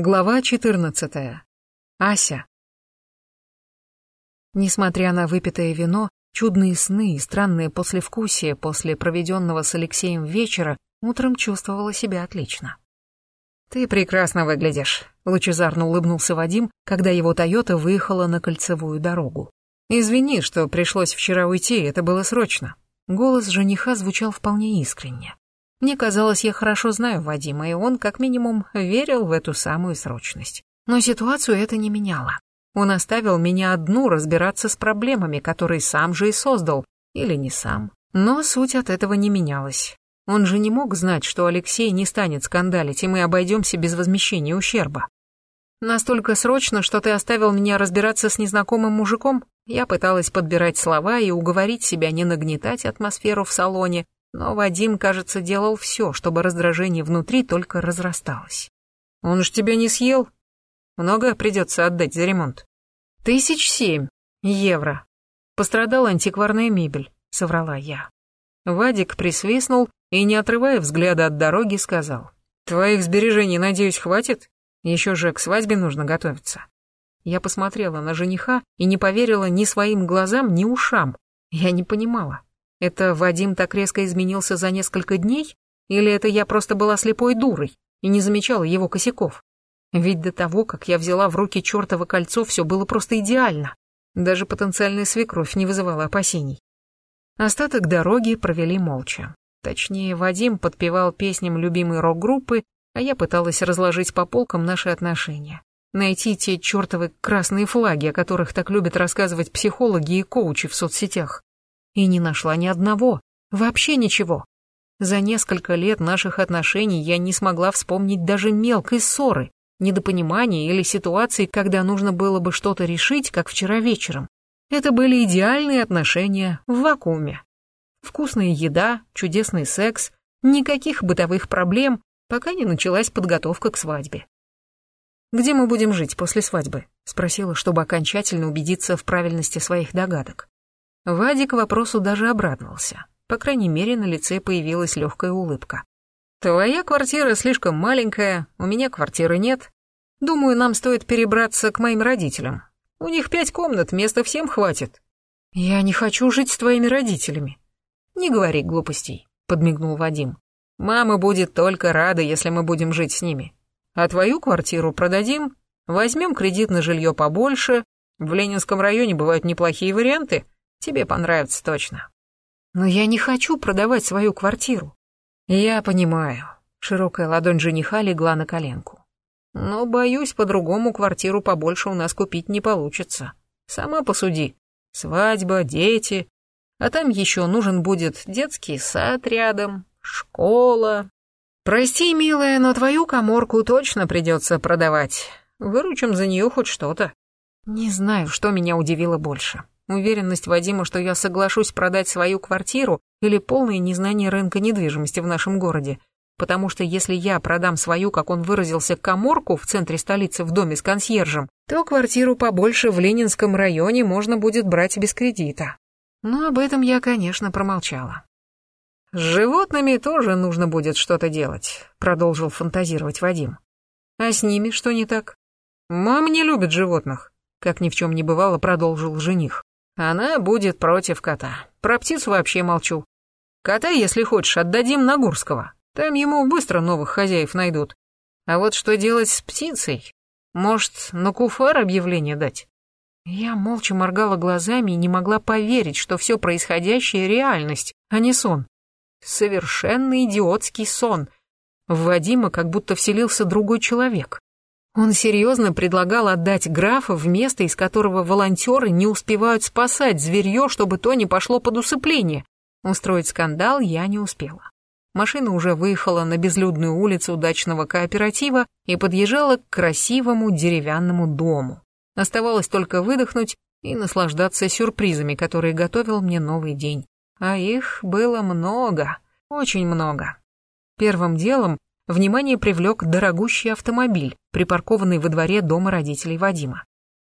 Глава 14. Ася. Несмотря на выпитое вино, чудные сны и странные послевкусия после проведенного с Алексеем вечера, утром чувствовала себя отлично. «Ты прекрасно выглядишь», — лучезарно улыбнулся Вадим, когда его «Тойота» выехала на кольцевую дорогу. «Извини, что пришлось вчера уйти, это было срочно». Голос жениха звучал вполне искренне. Мне казалось, я хорошо знаю Вадима, и он, как минимум, верил в эту самую срочность. Но ситуацию это не меняло. Он оставил меня одну разбираться с проблемами, которые сам же и создал, или не сам. Но суть от этого не менялась. Он же не мог знать, что Алексей не станет скандалить, и мы обойдемся без возмещения ущерба. Настолько срочно, что ты оставил меня разбираться с незнакомым мужиком? Я пыталась подбирать слова и уговорить себя не нагнетать атмосферу в салоне, но Вадим, кажется, делал все, чтобы раздражение внутри только разрасталось. «Он ж тебя не съел? Много придется отдать за ремонт?» «Тысяч семь евро. Пострадала антикварная мебель», — соврала я. Вадик присвистнул и, не отрывая взгляда от дороги, сказал. «Твоих сбережений, надеюсь, хватит? Еще же к свадьбе нужно готовиться». Я посмотрела на жениха и не поверила ни своим глазам, ни ушам. Я не понимала. Это Вадим так резко изменился за несколько дней? Или это я просто была слепой дурой и не замечала его косяков? Ведь до того, как я взяла в руки чертово кольцо, все было просто идеально. Даже потенциальная свекровь не вызывала опасений. Остаток дороги провели молча. Точнее, Вадим подпевал песням любимой рок-группы, а я пыталась разложить по полкам наши отношения. Найти те чертовы красные флаги, о которых так любят рассказывать психологи и коучи в соцсетях и не нашла ни одного, вообще ничего. За несколько лет наших отношений я не смогла вспомнить даже мелкой ссоры, недопонимания или ситуации, когда нужно было бы что-то решить, как вчера вечером. Это были идеальные отношения в вакууме. Вкусная еда, чудесный секс, никаких бытовых проблем, пока не началась подготовка к свадьбе. «Где мы будем жить после свадьбы?» — спросила, чтобы окончательно убедиться в правильности своих догадок. Вадик вопросу даже обрадовался. По крайней мере, на лице появилась легкая улыбка. «Твоя квартира слишком маленькая, у меня квартиры нет. Думаю, нам стоит перебраться к моим родителям. У них пять комнат, места всем хватит». «Я не хочу жить с твоими родителями». «Не говори глупостей», — подмигнул Вадим. «Мама будет только рада, если мы будем жить с ними. А твою квартиру продадим, возьмем кредит на жилье побольше. В Ленинском районе бывают неплохие варианты». Тебе понравится точно. Но я не хочу продавать свою квартиру. Я понимаю. Широкая ладонь жениха легла на коленку. Но, боюсь, по-другому квартиру побольше у нас купить не получится. Сама посуди. Свадьба, дети. А там еще нужен будет детский сад рядом, школа. Прости, милая, но твою коморку точно придется продавать. Выручим за нее хоть что-то. Не знаю, что меня удивило больше. Уверенность Вадима, что я соглашусь продать свою квартиру или полное незнание рынка недвижимости в нашем городе. Потому что если я продам свою, как он выразился, коморку в центре столицы в доме с консьержем, то квартиру побольше в Ленинском районе можно будет брать без кредита. Но об этом я, конечно, промолчала. «С животными тоже нужно будет что-то делать», — продолжил фантазировать Вадим. «А с ними что не так?» «Мама не любит животных», — как ни в чем не бывало, продолжил жених. Она будет против кота. Про птицу вообще молчу. Кота, если хочешь, отдадим на Гурского. Там ему быстро новых хозяев найдут. А вот что делать с птицей? Может, на куфар объявление дать? Я молча моргала глазами и не могла поверить, что все происходящее — реальность, а не сон. Совершенно идиотский сон. В Вадима как будто вселился другой человек. Он серьезно предлагал отдать графа в место, из которого волонтеры не успевают спасать зверье, чтобы то не пошло под усыпление. Устроить скандал я не успела. Машина уже выехала на безлюдную улицу дачного кооператива и подъезжала к красивому деревянному дому. Оставалось только выдохнуть и наслаждаться сюрпризами, которые готовил мне новый день. А их было много, очень много. Первым делом внимание привлек дорогущий автомобиль, припаркованный во дворе дома родителей Вадима.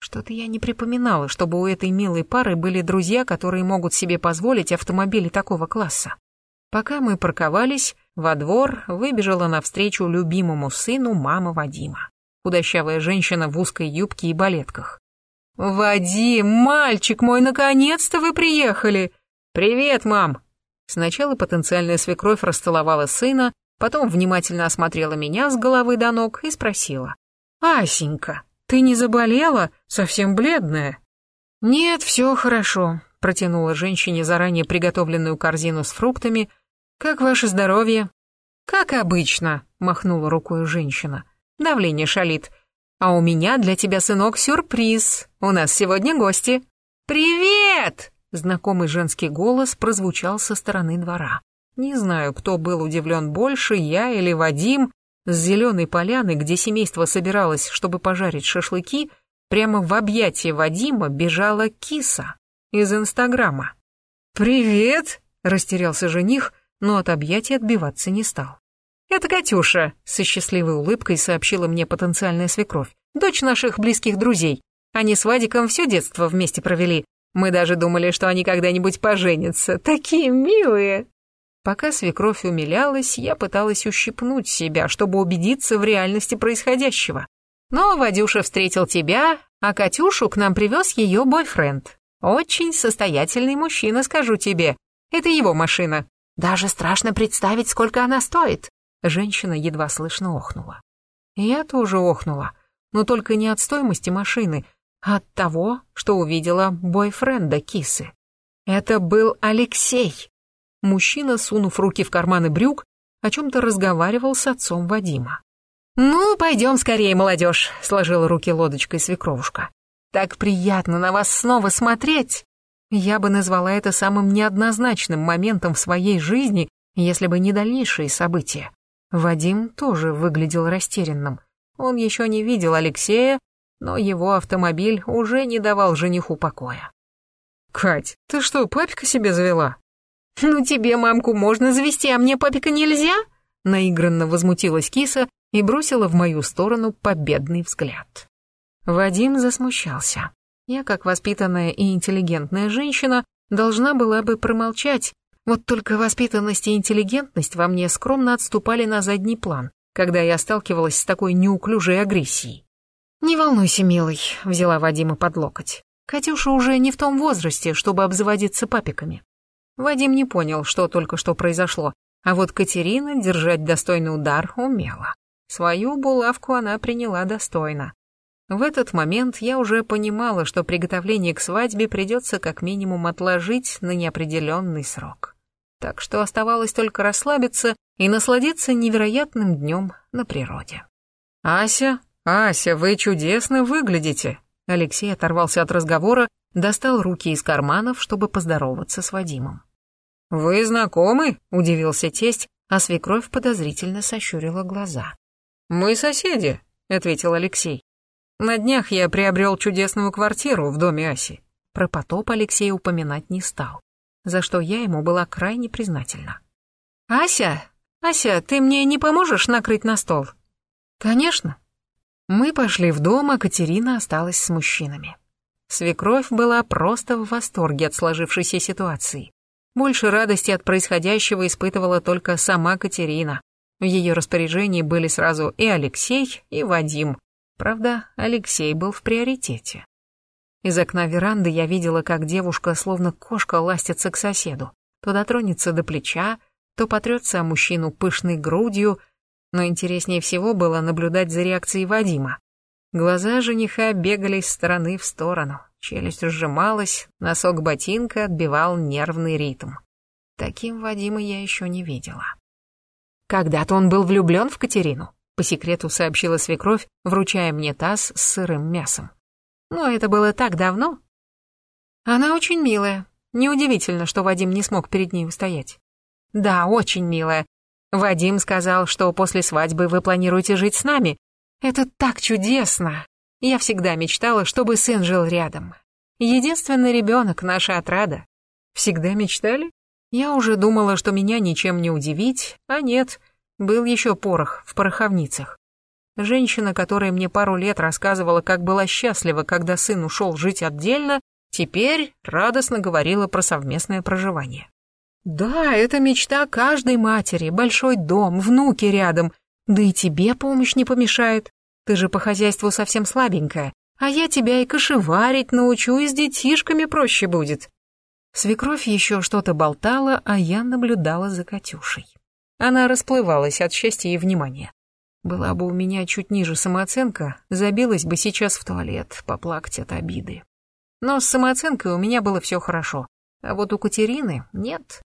Что-то я не припоминала, чтобы у этой милой пары были друзья, которые могут себе позволить автомобили такого класса. Пока мы парковались, во двор выбежала навстречу любимому сыну мама Вадима. худощавая женщина в узкой юбке и балетках. «Вадим, мальчик мой, наконец-то вы приехали!» «Привет, мам!» Сначала потенциальная свекровь расцеловала сына, потом внимательно осмотрела меня с головы до ног и спросила. «Асенька, ты не заболела? Совсем бледная?» «Нет, все хорошо», — протянула женщине заранее приготовленную корзину с фруктами. «Как ваше здоровье?» «Как обычно», — махнула рукой женщина. «Давление шалит. А у меня для тебя, сынок, сюрприз. У нас сегодня гости». «Привет!» — знакомый женский голос прозвучал со стороны двора. Не знаю, кто был удивлен больше, я или Вадим. С зеленой поляны, где семейство собиралось, чтобы пожарить шашлыки, прямо в объятия Вадима бежала киса из Инстаграма. «Привет!» — растерялся жених, но от объятий отбиваться не стал. «Это Катюша», — со счастливой улыбкой сообщила мне потенциальная свекровь. «Дочь наших близких друзей. Они с Вадиком все детство вместе провели. Мы даже думали, что они когда-нибудь поженятся. Такие милые!» Пока свекровь умилялась, я пыталась ущипнуть себя, чтобы убедиться в реальности происходящего. Но Вадюша встретил тебя, а Катюшу к нам привез ее бойфренд. Очень состоятельный мужчина, скажу тебе. Это его машина. Даже страшно представить, сколько она стоит. Женщина едва слышно охнула. Я тоже охнула, но только не от стоимости машины, а от того, что увидела бойфренда кисы. Это был Алексей. Мужчина, сунув руки в карманы брюк, о чем-то разговаривал с отцом Вадима. «Ну, пойдем скорее, молодежь», — сложила руки лодочкой свекровушка. «Так приятно на вас снова смотреть!» Я бы назвала это самым неоднозначным моментом в своей жизни, если бы не дальнейшие события. Вадим тоже выглядел растерянным. Он еще не видел Алексея, но его автомобиль уже не давал жениху покоя. «Кать, ты что, папика себе завела?» «Ну тебе мамку можно завести, а мне папика нельзя?» Наигранно возмутилась киса и бросила в мою сторону победный взгляд. Вадим засмущался. Я, как воспитанная и интеллигентная женщина, должна была бы промолчать, вот только воспитанность и интеллигентность во мне скромно отступали на задний план, когда я сталкивалась с такой неуклюжей агрессией. «Не волнуйся, милый», — взяла Вадима под локоть. «Катюша уже не в том возрасте, чтобы обзаводиться папиками». Вадим не понял, что только что произошло, а вот Катерина держать достойный удар умела. Свою булавку она приняла достойно. В этот момент я уже понимала, что приготовление к свадьбе придется как минимум отложить на неопределенный срок. Так что оставалось только расслабиться и насладиться невероятным днем на природе. «Ася, Ася, вы чудесно выглядите!» Алексей оторвался от разговора, достал руки из карманов, чтобы поздороваться с Вадимом. «Вы знакомы?» — удивился тесть, а свекровь подозрительно сощурила глаза. «Мы соседи», — ответил Алексей. На днях я приобрел чудесную квартиру в доме Аси. Про потоп Алексей упоминать не стал, за что я ему была крайне признательна. «Ася, Ася, ты мне не поможешь накрыть на стол?» «Конечно». Мы пошли в дом, а Катерина осталась с мужчинами. Свекровь была просто в восторге от сложившейся ситуации. Больше радости от происходящего испытывала только сама Катерина. В ее распоряжении были сразу и Алексей, и Вадим, Правда, Алексей был в приоритете. Из окна веранды я видела, как девушка, словно кошка, ластится к соседу. То дотронется до плеча, то потрется о мужчину пышной грудью, но интереснее всего было наблюдать за реакцией Вадима. Глаза жениха бегали из стороны в сторону, челюсть сжималась, носок ботинка отбивал нервный ритм. Таким Вадима я еще не видела. Когда-то он был влюблен в Катерину, по секрету сообщила свекровь, вручая мне таз с сырым мясом. Но это было так давно. Она очень милая. Неудивительно, что Вадим не смог перед ней устоять. Да, очень милая. Вадим сказал, что после свадьбы вы планируете жить с нами. Это так чудесно. Я всегда мечтала, чтобы сын жил рядом. Единственный ребенок, наша отрада. Всегда мечтали? Я уже думала, что меня ничем не удивить, а нет — был еще порох в пороховницах. Женщина, которая мне пару лет рассказывала, как была счастлива, когда сын ушел жить отдельно, теперь радостно говорила про совместное проживание. Да, это мечта каждой матери, большой дом, внуки рядом, да и тебе помощь не помешает. Ты же по хозяйству совсем слабенькая, а я тебя и кошеварить научу, и с детишками проще будет». Свекровь еще что-то болтала, а я наблюдала за Катюшей. Она расплывалась от счастья и внимания. Была бы у меня чуть ниже самооценка, забилась бы сейчас в туалет, поплакать от обиды. Но с самооценкой у меня было все хорошо, а вот у Катерины нет.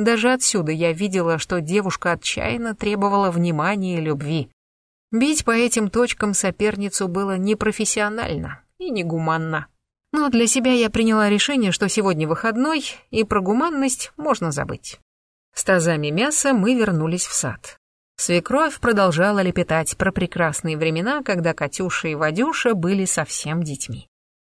Даже отсюда я видела, что девушка отчаянно требовала внимания и любви. Бить по этим точкам соперницу было непрофессионально и негуманно. Но для себя я приняла решение, что сегодня выходной, и про гуманность можно забыть. С тазами мяса мы вернулись в сад. Свекровь продолжала лепетать про прекрасные времена, когда Катюша и Вадюша были совсем детьми.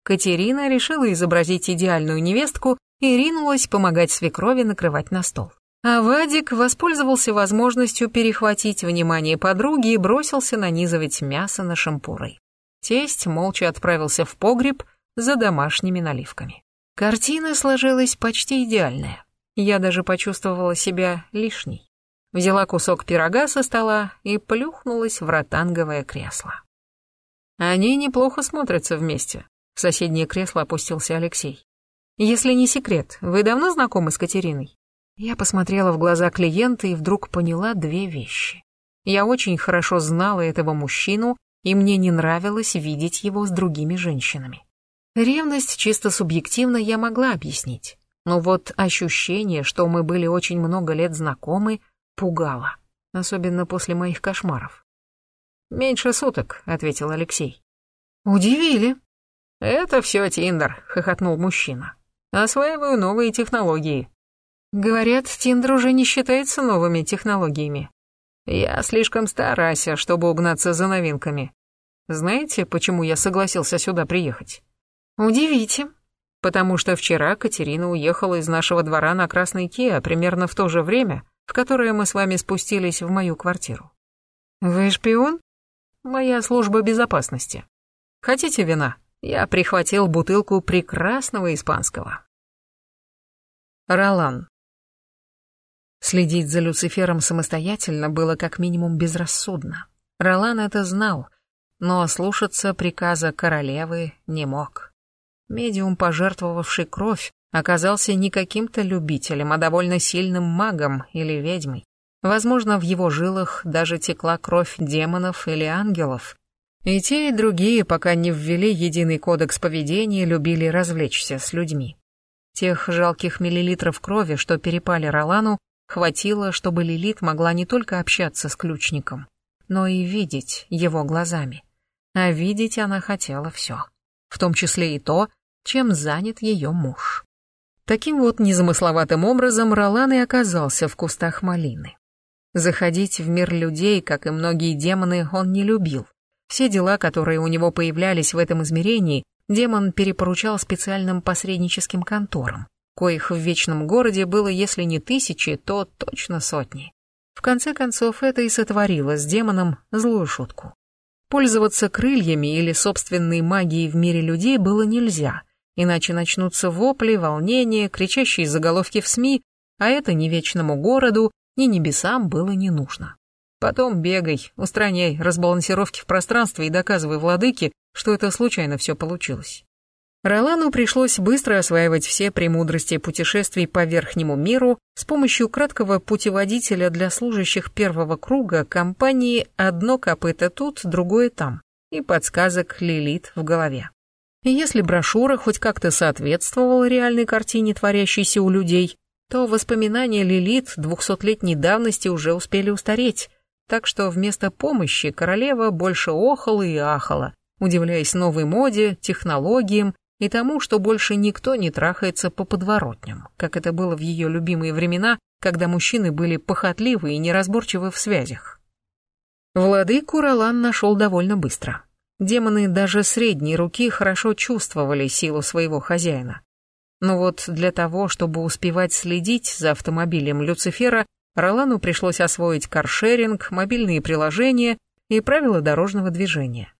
Катерина решила изобразить идеальную невестку и ринулась помогать свекрови накрывать на стол. А Вадик воспользовался возможностью перехватить внимание подруги и бросился нанизывать мясо на шампуры. Тесть молча отправился в погреб за домашними наливками. Картина сложилась почти идеальная. Я даже почувствовала себя лишней. Взяла кусок пирога со стола и плюхнулась в ротанговое кресло. Они неплохо смотрятся вместе. В соседнее кресло опустился Алексей. Если не секрет, вы давно знакомы с Катериной? Я посмотрела в глаза клиента и вдруг поняла две вещи. Я очень хорошо знала этого мужчину, и мне не нравилось видеть его с другими женщинами. Ревность чисто субъективно я могла объяснить. Но вот ощущение, что мы были очень много лет знакомы, пугало. Особенно после моих кошмаров. «Меньше суток», — ответил Алексей. «Удивили». «Это все Тиндер», — хохотнул мужчина. «Осваиваю новые технологии». «Говорят, Тиндер уже не считается новыми технологиями». «Я слишком старался, чтобы угнаться за новинками. Знаете, почему я согласился сюда приехать?» «Удивите». «Потому что вчера Катерина уехала из нашего двора на Красный Киа примерно в то же время, в которое мы с вами спустились в мою квартиру». «Вы шпион?» «Моя служба безопасности. Хотите вина?» Я прихватил бутылку прекрасного испанского. Ролан. Следить за Люцифером самостоятельно было как минимум безрассудно. Ролан это знал, но слушаться приказа королевы не мог. Медиум, пожертвовавший кровь, оказался не каким-то любителем, а довольно сильным магом или ведьмой. Возможно, в его жилах даже текла кровь демонов или ангелов. И те, и другие, пока не ввели единый кодекс поведения, любили развлечься с людьми. Тех жалких миллилитров крови, что перепали Ролану, хватило, чтобы Лилит могла не только общаться с ключником, но и видеть его глазами. А видеть она хотела все, в том числе и то, чем занят ее муж. Таким вот незамысловатым образом Ролан и оказался в кустах малины. Заходить в мир людей, как и многие демоны, он не любил. Все дела, которые у него появлялись в этом измерении, демон перепоручал специальным посредническим конторам, коих в Вечном Городе было, если не тысячи, то точно сотни. В конце концов, это и сотворило с демоном злую шутку. Пользоваться крыльями или собственной магией в мире людей было нельзя, иначе начнутся вопли, волнения, кричащие заголовки в СМИ, а это ни вечному городу, ни небесам было не нужно. Потом бегай, устраняй разбалансировки в пространстве и доказывай владыке, что это случайно все получилось. Ролану пришлось быстро осваивать все премудрости путешествий по верхнему миру с помощью краткого путеводителя для служащих первого круга компании «Одно копыто тут, другое там» и подсказок Лилит в голове. Если брошюра хоть как-то соответствовала реальной картине, творящейся у людей, то воспоминания Лилит двухсотлетней давности уже успели устареть, так что вместо помощи королева больше охала и ахала, удивляясь новой моде, технологиям и тому, что больше никто не трахается по подворотням, как это было в ее любимые времена, когда мужчины были похотливы и неразборчивы в связях. Владыку Ролан нашел довольно быстро. Демоны даже средней руки хорошо чувствовали силу своего хозяина. Но вот для того, чтобы успевать следить за автомобилем Люцифера, Ролану пришлось освоить каршеринг, мобильные приложения и правила дорожного движения.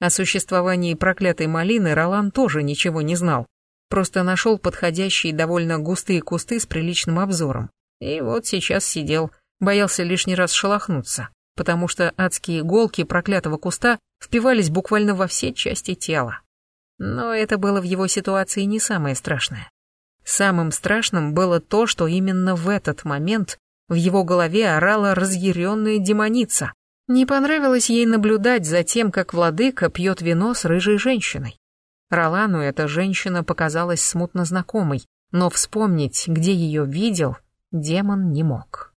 О существовании проклятой малины Ролан тоже ничего не знал, просто нашел подходящие довольно густые кусты с приличным обзором. И вот сейчас сидел, боялся лишний раз шелохнуться, потому что адские иголки проклятого куста впивались буквально во все части тела. Но это было в его ситуации не самое страшное. Самым страшным было то, что именно в этот момент в его голове орала разъяренная демоница. Не понравилось ей наблюдать за тем, как владыка пьет вино с рыжей женщиной. Ролану эта женщина показалась смутно знакомой, но вспомнить, где ее видел, демон не мог.